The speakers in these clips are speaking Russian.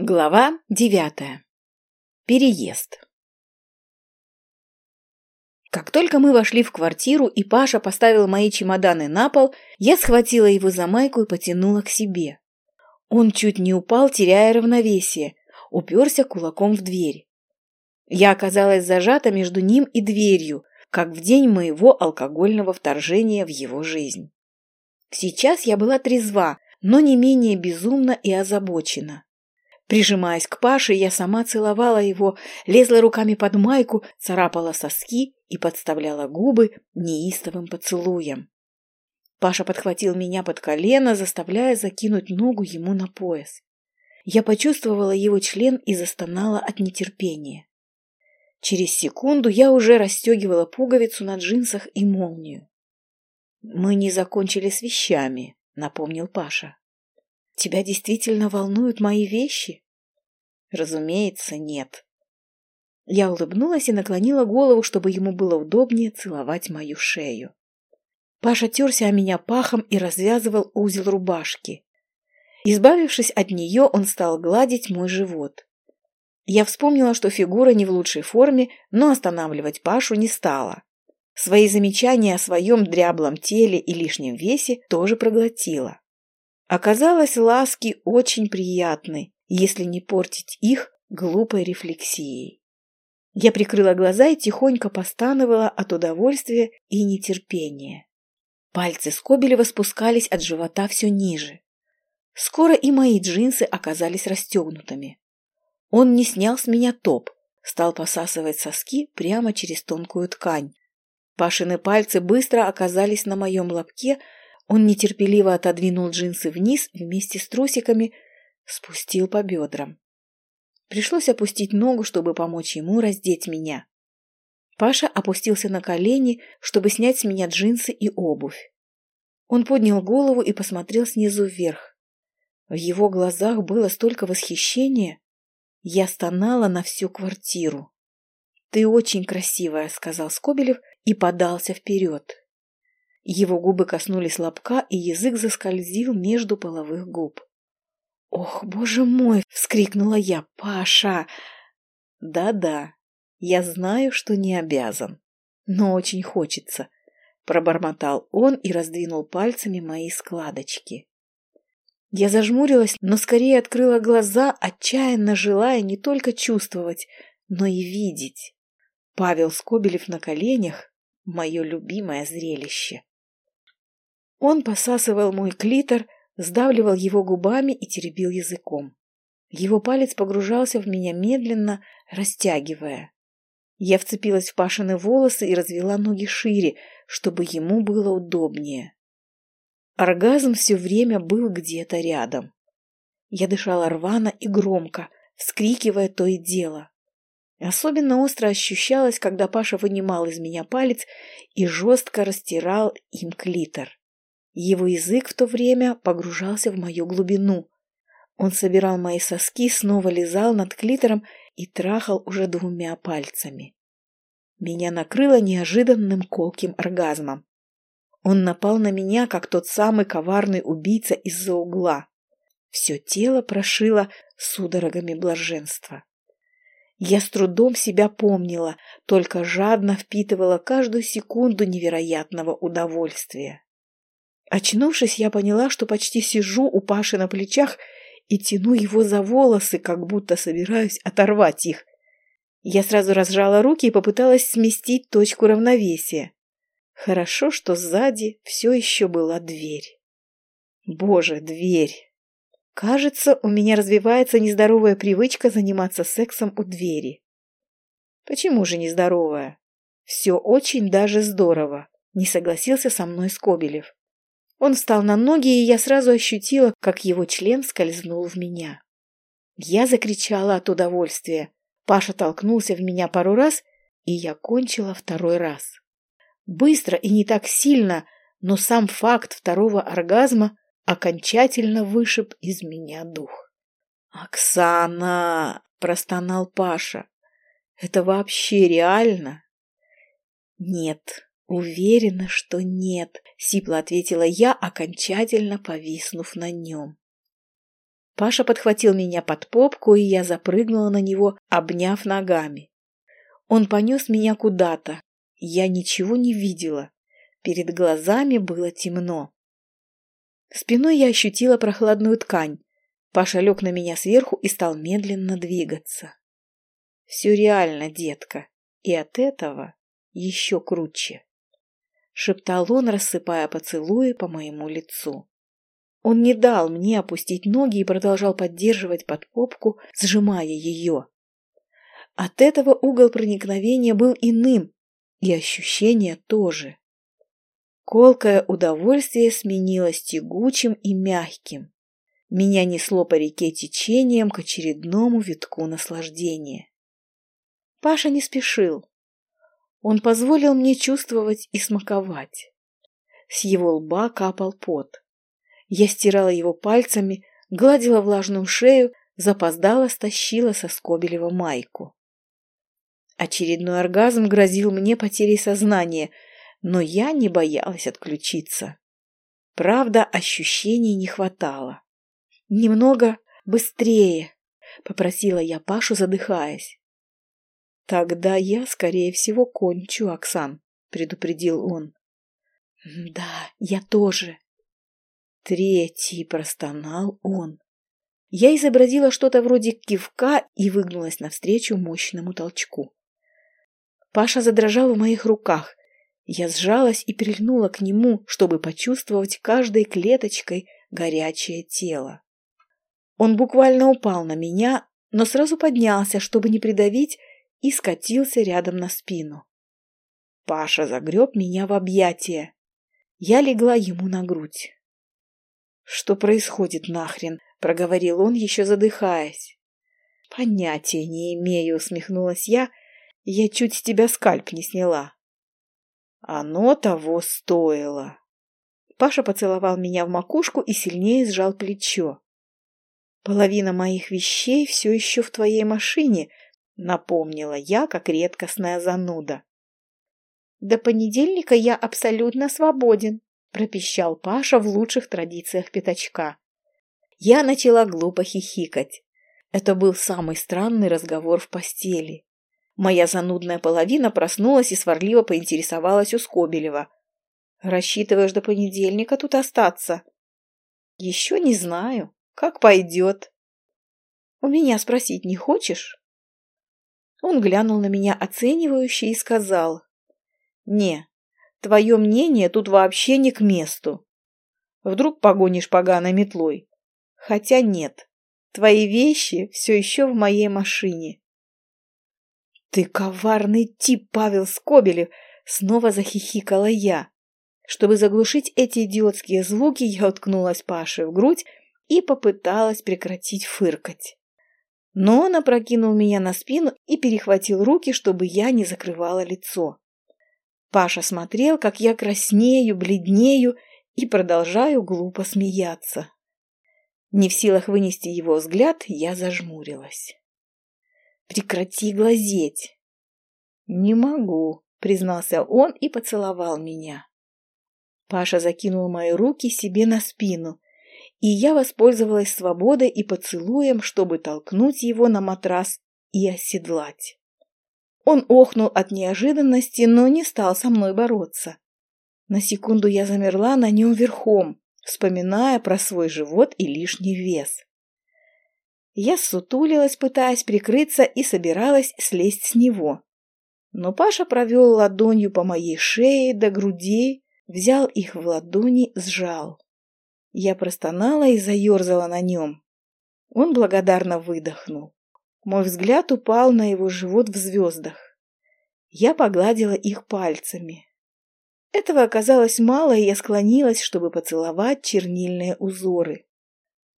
Глава девятая. Переезд. Как только мы вошли в квартиру и Паша поставил мои чемоданы на пол, я схватила его за майку и потянула к себе. Он чуть не упал, теряя равновесие, уперся кулаком в дверь. Я оказалась зажата между ним и дверью, как в день моего алкогольного вторжения в его жизнь. Сейчас я была трезва, но не менее безумна и озабочена. Прижимаясь к Паше, я сама целовала его, лезла руками под майку, царапала соски и подставляла губы неистовым поцелуем. Паша подхватил меня под колено, заставляя закинуть ногу ему на пояс. Я почувствовала его член и застонала от нетерпения. Через секунду я уже расстегивала пуговицу на джинсах и молнию. «Мы не закончили с вещами», — напомнил Паша. Тебя действительно волнуют мои вещи? Разумеется, нет. Я улыбнулась и наклонила голову, чтобы ему было удобнее целовать мою шею. Паша терся о меня пахом и развязывал узел рубашки. Избавившись от нее, он стал гладить мой живот. Я вспомнила, что фигура не в лучшей форме, но останавливать Пашу не стала. Свои замечания о своем дряблом теле и лишнем весе тоже проглотила. Оказалось, ласки очень приятны, если не портить их глупой рефлексией. Я прикрыла глаза и тихонько постановала от удовольствия и нетерпения. Пальцы Скобелева спускались от живота все ниже. Скоро и мои джинсы оказались расстегнутыми. Он не снял с меня топ, стал посасывать соски прямо через тонкую ткань. Пашины пальцы быстро оказались на моем лобке, он нетерпеливо отодвинул джинсы вниз вместе с трусиками, спустил по бедрам. Пришлось опустить ногу, чтобы помочь ему раздеть меня. Паша опустился на колени, чтобы снять с меня джинсы и обувь. Он поднял голову и посмотрел снизу вверх. В его глазах было столько восхищения. Я стонала на всю квартиру. «Ты очень красивая», — сказал Скобелев и подался вперед. Его губы коснулись лобка, и язык заскользил между половых губ. «Ох, боже мой!» — вскрикнула я. «Паша!» «Да-да, я знаю, что не обязан, но очень хочется», — пробормотал он и раздвинул пальцами мои складочки. Я зажмурилась, но скорее открыла глаза, отчаянно желая не только чувствовать, но и видеть. Павел Скобелев на коленях — мое любимое зрелище. Он посасывал мой клитор, сдавливал его губами и теребил языком. Его палец погружался в меня медленно, растягивая. Я вцепилась в Пашины волосы и развела ноги шире, чтобы ему было удобнее. Оргазм все время был где-то рядом. Я дышала рвано и громко, вскрикивая то и дело. Особенно остро ощущалось, когда Паша вынимал из меня палец и жестко растирал им клитор. Его язык в то время погружался в мою глубину. Он собирал мои соски, снова лизал над клитором и трахал уже двумя пальцами. Меня накрыло неожиданным колким оргазмом. Он напал на меня, как тот самый коварный убийца из-за угла. Все тело прошило судорогами блаженства. Я с трудом себя помнила, только жадно впитывала каждую секунду невероятного удовольствия. Очнувшись, я поняла, что почти сижу у Паши на плечах и тяну его за волосы, как будто собираюсь оторвать их. Я сразу разжала руки и попыталась сместить точку равновесия. Хорошо, что сзади все еще была дверь. Боже, дверь! Кажется, у меня развивается нездоровая привычка заниматься сексом у двери. Почему же нездоровая? Все очень даже здорово, не согласился со мной Скобелев. Он встал на ноги, и я сразу ощутила, как его член скользнул в меня. Я закричала от удовольствия. Паша толкнулся в меня пару раз, и я кончила второй раз. Быстро и не так сильно, но сам факт второго оргазма окончательно вышиб из меня дух. «Оксана!» – простонал Паша. «Это вообще реально?» «Нет, «Уверена, что нет», — сипло ответила я, окончательно повиснув на нем. Паша подхватил меня под попку, и я запрыгнула на него, обняв ногами. Он понес меня куда-то. Я ничего не видела. Перед глазами было темно. Спиной я ощутила прохладную ткань. Паша лег на меня сверху и стал медленно двигаться. Все реально, детка, и от этого еще круче. Шептал он, рассыпая поцелуи по моему лицу. Он не дал мне опустить ноги и продолжал поддерживать под попку, сжимая ее. От этого угол проникновения был иным, и ощущение тоже. Колкое удовольствие сменилось тягучим и мягким. Меня несло по реке течением к очередному витку наслаждения. Паша не спешил. Он позволил мне чувствовать и смаковать. С его лба капал пот. Я стирала его пальцами, гладила влажную шею, запоздала, стащила со Скобелева майку. Очередной оргазм грозил мне потерей сознания — но я не боялась отключиться. Правда, ощущений не хватало. «Немного быстрее», — попросила я Пашу, задыхаясь. «Тогда я, скорее всего, кончу, Оксан», — предупредил он. «Да, я тоже». Третий простонал он. Я изобразила что-то вроде кивка и выгнулась навстречу мощному толчку. Паша задрожал в моих руках. Я сжалась и прильнула к нему, чтобы почувствовать каждой клеточкой горячее тело. Он буквально упал на меня, но сразу поднялся, чтобы не придавить, и скатился рядом на спину. Паша загреб меня в объятия. Я легла ему на грудь. «Что происходит нахрен?» — проговорил он, еще задыхаясь. «Понятия не имею», — усмехнулась я. «Я чуть с тебя скальп не сняла». Оно того стоило. Паша поцеловал меня в макушку и сильнее сжал плечо. «Половина моих вещей все еще в твоей машине», — напомнила я, как редкостная зануда. «До понедельника я абсолютно свободен», — пропищал Паша в лучших традициях пятачка. Я начала глупо хихикать. Это был самый странный разговор в постели. Моя занудная половина проснулась и сварливо поинтересовалась у Скобелева. «Рассчитываешь до понедельника тут остаться?» «Еще не знаю. Как пойдет?» «У меня спросить не хочешь?» Он глянул на меня оценивающе и сказал. «Не, твое мнение тут вообще не к месту. Вдруг погонишь поганой метлой? Хотя нет, твои вещи все еще в моей машине. «Ты коварный тип, Павел Скобелев!» — снова захихикала я. Чтобы заглушить эти идиотские звуки, я уткнулась Паше в грудь и попыталась прекратить фыркать. Но он опрокинул меня на спину и перехватил руки, чтобы я не закрывала лицо. Паша смотрел, как я краснею, бледнею и продолжаю глупо смеяться. Не в силах вынести его взгляд, я зажмурилась. Прекрати глазеть. Не могу, признался он и поцеловал меня. Паша закинул мои руки себе на спину, и я воспользовалась свободой и поцелуем, чтобы толкнуть его на матрас и оседлать. Он охнул от неожиданности, но не стал со мной бороться. На секунду я замерла на нем верхом, вспоминая про свой живот и лишний вес. Я сутулилась, пытаясь прикрыться, и собиралась слезть с него. Но Паша провел ладонью по моей шее до груди, взял их в ладони, сжал. Я простонала и заерзала на нем. Он благодарно выдохнул. Мой взгляд упал на его живот в звездах. Я погладила их пальцами. Этого оказалось мало, и я склонилась, чтобы поцеловать чернильные узоры.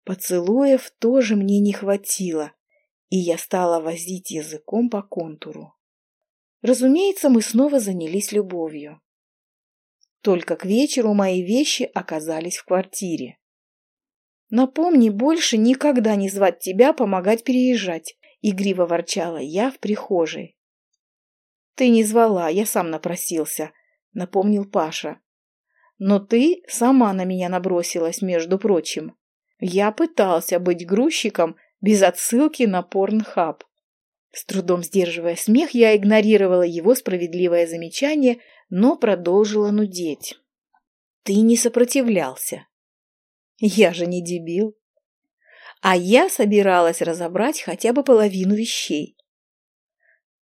Поцелуев тоже мне не хватило, и я стала возить языком по контуру. Разумеется, мы снова занялись любовью. Только к вечеру мои вещи оказались в квартире. «Напомни больше никогда не звать тебя помогать переезжать», — игриво ворчала я в прихожей. «Ты не звала, я сам напросился», — напомнил Паша. «Но ты сама на меня набросилась, между прочим. Я пытался быть грузчиком без отсылки на порнхаб. С трудом сдерживая смех, я игнорировала его справедливое замечание, но продолжила нудеть. Ты не сопротивлялся. Я же не дебил. А я собиралась разобрать хотя бы половину вещей.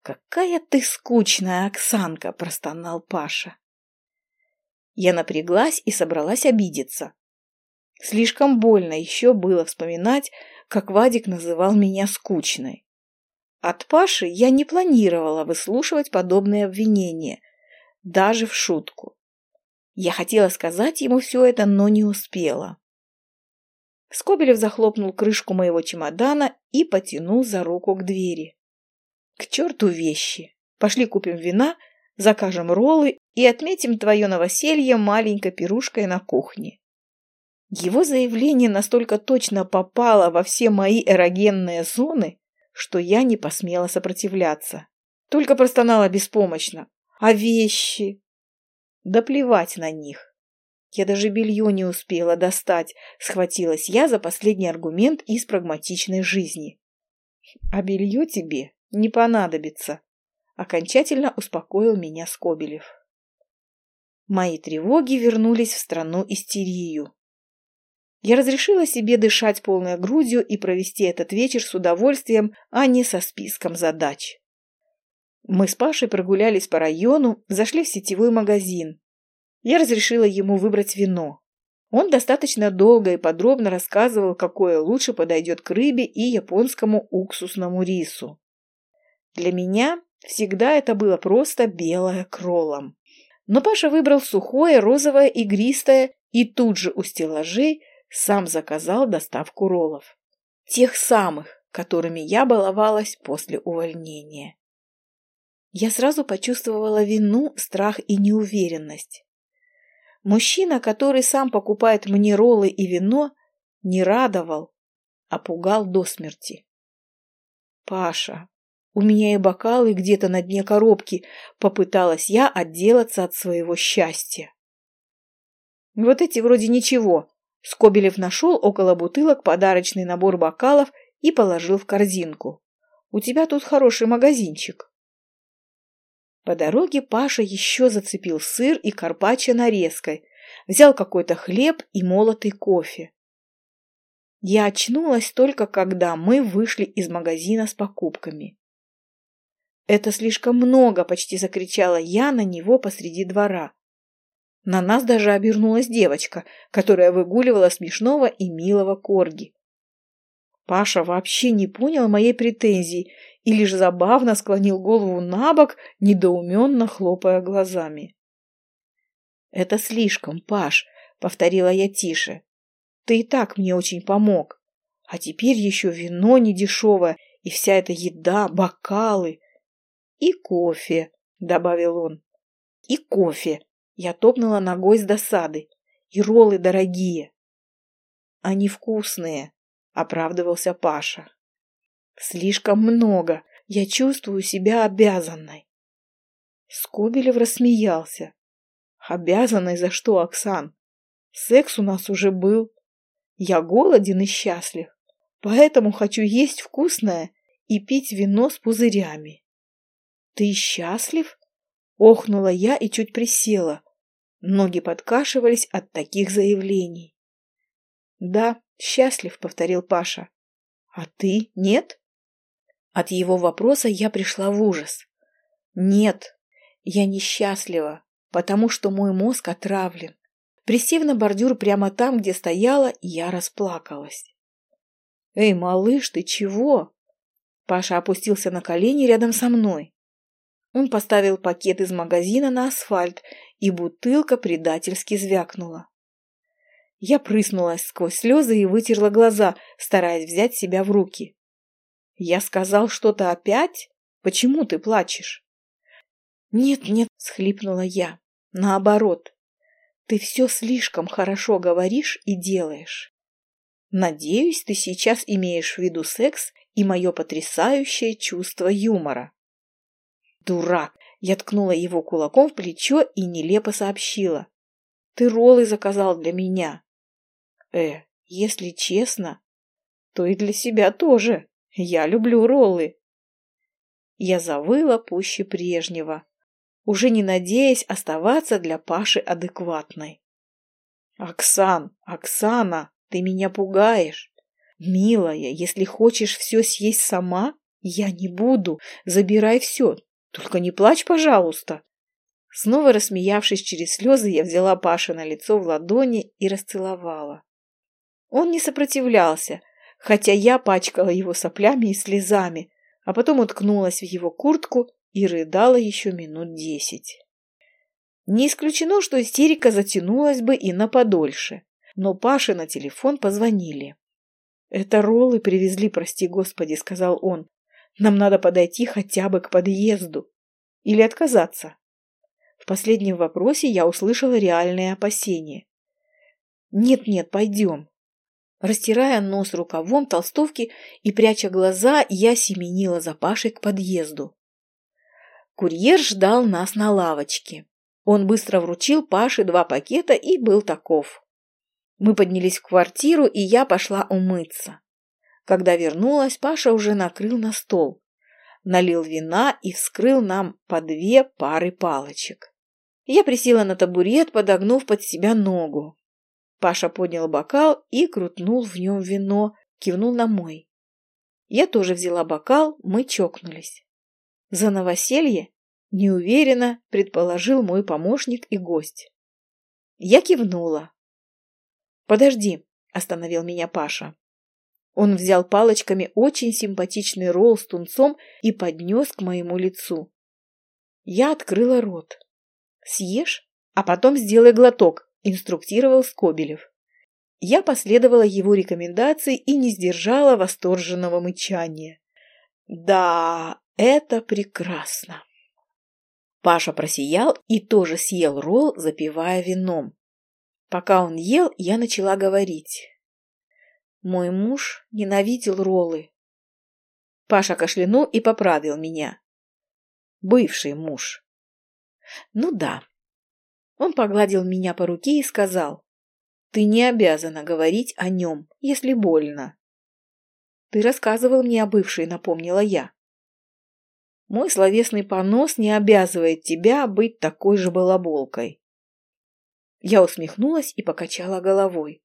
«Какая ты скучная, Оксанка!» – простонал Паша. Я напряглась и собралась обидеться. Слишком больно еще было вспоминать, как Вадик называл меня скучной. От Паши я не планировала выслушивать подобные обвинения, даже в шутку. Я хотела сказать ему все это, но не успела. Скобелев захлопнул крышку моего чемодана и потянул за руку к двери. К черту вещи. Пошли купим вина, закажем роллы и отметим твое новоселье маленькой пирушкой на кухне. Его заявление настолько точно попало во все мои эрогенные зоны, что я не посмела сопротивляться. Только простонала беспомощно. А вещи? Да плевать на них. Я даже белье не успела достать, схватилась я за последний аргумент из прагматичной жизни. А белье тебе не понадобится. Окончательно успокоил меня Скобелев. Мои тревоги вернулись в страну истерию. Я разрешила себе дышать полной грудью и провести этот вечер с удовольствием, а не со списком задач. Мы с Пашей прогулялись по району, зашли в сетевой магазин. Я разрешила ему выбрать вино. Он достаточно долго и подробно рассказывал, какое лучше подойдет к рыбе и японскому уксусному рису. Для меня всегда это было просто белое кролом. Но Паша выбрал сухое, розовое, игристое и тут же у стеллажей сам заказал доставку роллов. Тех самых, которыми я баловалась после увольнения. Я сразу почувствовала вину, страх и неуверенность. Мужчина, который сам покупает мне роллы и вино, не радовал, а пугал до смерти. «Паша, у меня и бокалы где-то на дне коробки. Попыталась я отделаться от своего счастья. Вот эти вроде ничего. Скобелев нашел около бутылок подарочный набор бокалов и положил в корзинку. У тебя тут хороший магазинчик. По дороге Паша еще зацепил сыр и карпаччо нарезкой, взял какой-то хлеб и молотый кофе. Я очнулась только когда мы вышли из магазина с покупками. «Это слишком много!» – почти закричала я на него посреди двора. На нас даже обернулась девочка, которая выгуливала смешного и милого корги. Паша вообще не понял моей претензии и лишь забавно склонил голову на бок, недоуменно хлопая глазами. «Это слишком, Паш», — повторила я тише. «Ты и так мне очень помог. А теперь еще вино недешевое и вся эта еда, бокалы. «И кофе», — добавил он. «И кофе», — я топнула ногой с досады. «И роллы дорогие». «Они вкусные», — оправдывался Паша. «Слишком много. Я чувствую себя обязанной». Скобелев рассмеялся. «Обязанной за что, Оксан? Секс у нас уже был. Я голоден и счастлив, поэтому хочу есть вкусное и пить вино с пузырями. «Ты счастлив?» – охнула я и чуть присела. Ноги подкашивались от таких заявлений. «Да, счастлив», — повторил Паша. «А ты нет?» От его вопроса я пришла в ужас. «Нет, я несчастлива, потому что мой мозг отравлен». Присев на бордюр прямо там, где стояла, я расплакалась. «Эй, малыш, ты чего?» Паша опустился на колени рядом со мной. Он поставил пакет из магазина на асфальт, и бутылка предательски звякнула. Я прыснулась сквозь слезы и вытерла глаза, стараясь взять себя в руки. «Я сказал что-то опять? Почему ты плачешь?» «Нет, нет», — схлипнула я. «Наоборот. Ты все слишком хорошо говоришь и делаешь. Надеюсь, ты сейчас имеешь в виду секс и мое потрясающее чувство юмора». «Дурак!» Я ткнула его кулаком в плечо и нелепо сообщила. «Ты роллы заказал для меня». «Э, Если честно, то и для себя тоже. Я люблю роллы. Я завыла пуще прежнего, уже не надеясь оставаться для Паши адекватной. «Оксан, Оксана, ты меня пугаешь. Милая, если хочешь все съесть сама, я не буду. Забирай все. Только не плачь, пожалуйста». Снова рассмеявшись через слезы, я взяла Паша на лицо в ладони и расцеловала. Он не сопротивлялся, хотя я пачкала его соплями и слезами, а потом уткнулась в его куртку и рыдала еще минут десять. Не исключено, что истерика затянулась бы и на подольше, но Паше на телефон позвонили. «Это роллы привезли, прости господи», — сказал он. «Нам надо подойти хотя бы к подъезду. Или отказаться». В последнем вопросе я услышала реальное опасение. «Нет-нет, пойдем. Растирая нос рукавом толстовки и пряча глаза, я семенила за Пашей к подъезду. Курьер ждал нас на лавочке. Он быстро вручил Паше два пакета и был таков. Мы поднялись в квартиру, и я пошла умыться. Когда вернулась, Паша уже накрыл на стол. Налил вина и вскрыл нам по две пары палочек. Я присела на табурет, подогнув под себя ногу. Паша поднял бокал и крутнул в нем вино, кивнул на мой. Я тоже взяла бокал, мы чокнулись. За новоселье неуверенно предположил мой помощник и гость. Я кивнула. «Подожди», — остановил меня Паша. Он взял палочками очень симпатичный ролл с тунцом и поднес к моему лицу. Я открыла рот. «Съешь, а потом сделай глоток», инструктировал Скобелев. Я последовала его рекомендации и не сдержала восторженного мычания. Да, это прекрасно. Паша просиял и тоже съел ролл, запивая вином. Пока он ел, я начала говорить. Мой муж ненавидел роллы. Паша кашлянул и поправил меня. Бывший муж. Ну да, он погладил меня по руке и сказал, «Ты не обязана говорить о нем, если больно». «Ты рассказывал мне о бывшей», — напомнила я. «Мой словесный понос не обязывает тебя быть такой же балаболкой». Я усмехнулась и покачала головой.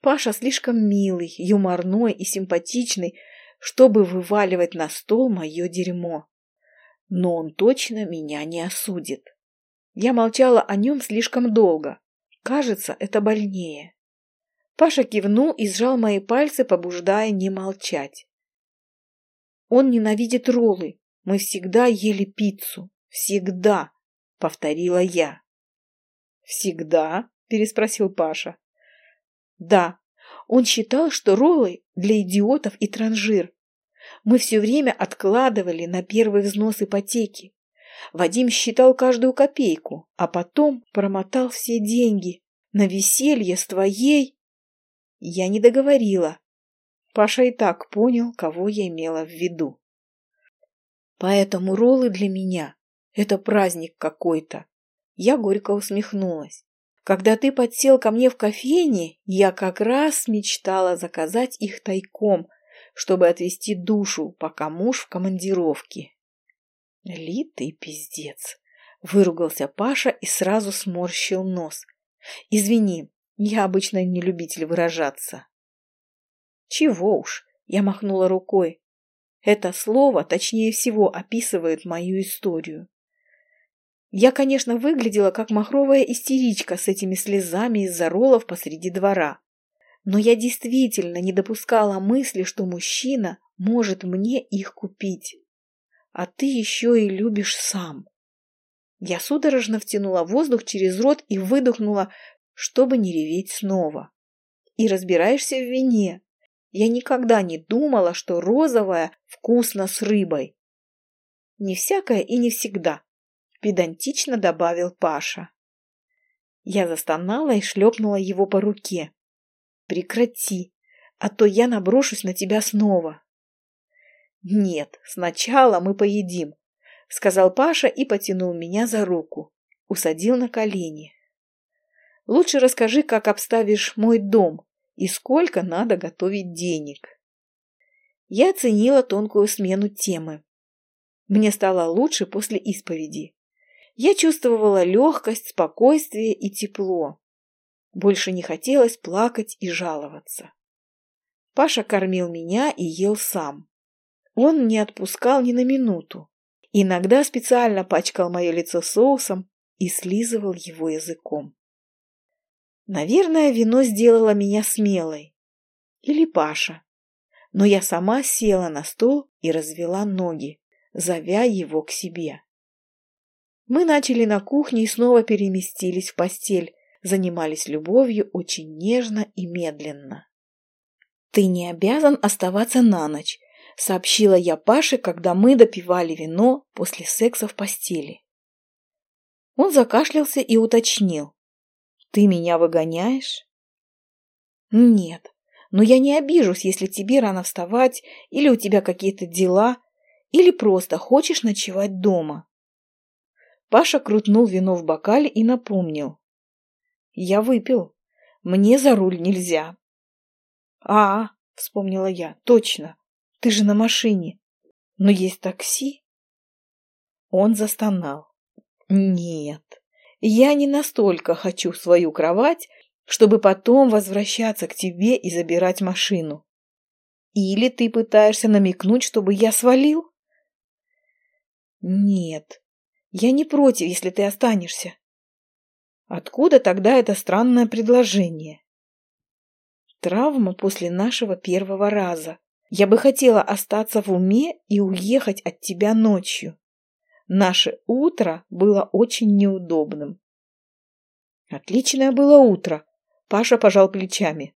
Паша слишком милый, юморной и симпатичный, чтобы вываливать на стол мое дерьмо. Но он точно меня не осудит. Я молчала о нем слишком долго. Кажется, это больнее. Паша кивнул и сжал мои пальцы, побуждая не молчать. Он ненавидит роллы. Мы всегда ели пиццу. Всегда, повторила я. Всегда? переспросил Паша. Да, он считал, что роллы для идиотов и транжир. Мы все время откладывали на первый взнос ипотеки. Вадим считал каждую копейку, а потом промотал все деньги на веселье с твоей... Я не договорила. Паша и так понял, кого я имела в виду. Поэтому роллы для меня — это праздник какой-то. Я горько усмехнулась. Когда ты подсел ко мне в кофейне, я как раз мечтала заказать их тайком, чтобы отвести душу, пока муж в командировке. Литый пиздец. Выругался Паша и сразу сморщил нос. Извини, я обычно не любитель выражаться. Чего уж, я махнула рукой. Это слово точнее всего описывает мою историю. Я, конечно, выглядела как махровая истеричка с этими слезами из-за роллов посреди двора. Но я действительно не допускала мысли, что мужчина может мне их купить а ты еще и любишь сам. Я судорожно втянула воздух через рот и выдохнула, чтобы не реветь снова. И разбираешься в вине. Я никогда не думала, что розовая вкусно с рыбой. Не всякое и не всегда, педантично добавил Паша. Я застонала и шлепнула его по руке. Прекрати, а то я наброшусь на тебя снова. «Нет, сначала мы поедим», — сказал Паша и потянул меня за руку. Усадил на колени. «Лучше расскажи, как обставишь мой дом, и сколько надо готовить денег. Я оценила тонкую смену темы. Мне стало лучше после исповеди. Я чувствовала легкость, спокойствие и тепло. Больше не хотелось плакать и жаловаться. Паша кормил меня и ел сам. Он не отпускал ни на минуту. Иногда специально пачкал мое лицо соусом и слизывал его языком. Наверное, вино сделало меня смелой. Или Паша. Но я сама села на стол и развела ноги, зовя его к себе. Мы начали на кухне и снова переместились в постель, занимались любовью очень нежно и медленно. «Ты не обязан оставаться на ночь», — сообщила я Паше, когда мы допивали вино после секса в постели. Он закашлялся и уточнил. «Ты меня выгоняешь?» «Нет, но я не обижусь, если тебе рано вставать, или у тебя какие-то дела, или просто хочешь ночевать дома». Паша крутнул вино в бокале и напомнил. «Я выпил. Мне за руль нельзя». «А, — вспомнила я, — точно. Ты же на машине. Но есть такси?» Он застонал. «Нет, я не настолько хочу свою кровать, чтобы потом возвращаться к тебе и забирать машину. Или ты пытаешься намекнуть, чтобы я свалил?» «Нет, я не против, если ты останешься. Откуда тогда это странное предложение? Травма после нашего первого раза. Я бы хотела остаться в уме и уехать от тебя ночью. Наше утро было очень неудобным. Отличное было утро. Паша пожал плечами.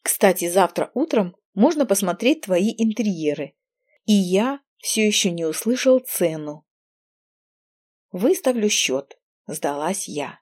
Кстати, завтра утром можно посмотреть твои интерьеры. И я все еще не услышал цену. Выставлю счет, сдалась я.